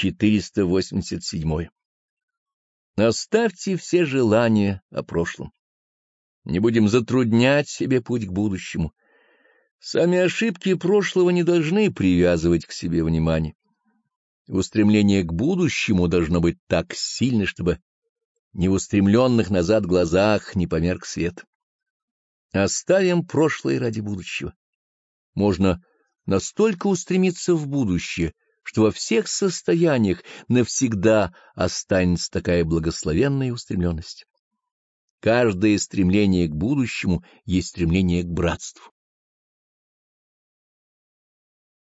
487. Оставьте все желания о прошлом. Не будем затруднять себе путь к будущему. Сами ошибки прошлого не должны привязывать к себе внимание. Устремление к будущему должно быть так сильно, чтобы не в устремленных назад глазах не померк свет. Оставим прошлое ради будущего. Можно настолько устремиться в будущее, что во всех состояниях навсегда останется такая благословенная устремленность. Каждое стремление к будущему есть стремление к братству.